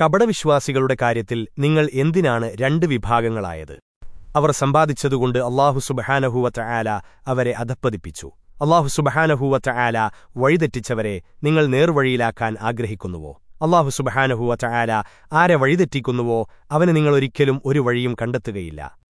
കപടവിശ്വാസികളുടെ കാര്യത്തിൽ നിങ്ങൾ എന്തിനാണ് രണ്ട് വിഭാഗങ്ങളായത്? അവർ സമ്പാദിച്ചതുകൊണ്ട് അള്ളാഹു സുബഹാനഹൂവറ്റ ആല അവരെ അധപ്പതിപ്പിച്ചു അള്ളാഹു സുബഹാനഹൂവറ്റ ആല വഴിതെറ്റിച്ചവരെ നിങ്ങൾ നേർവഴിയിലാക്കാൻ ആഗ്രഹിക്കുന്നുവോ? അള്ളാഹു സുബഹാനഹൂവറ്റ ആല ആരെ വഴിതെറ്റിക്കുന്നുവോ? അവന് നിങ്ങളൊരിക്കലും ഒരു വഴിയും കണ്ടെത്തുകയില്ല.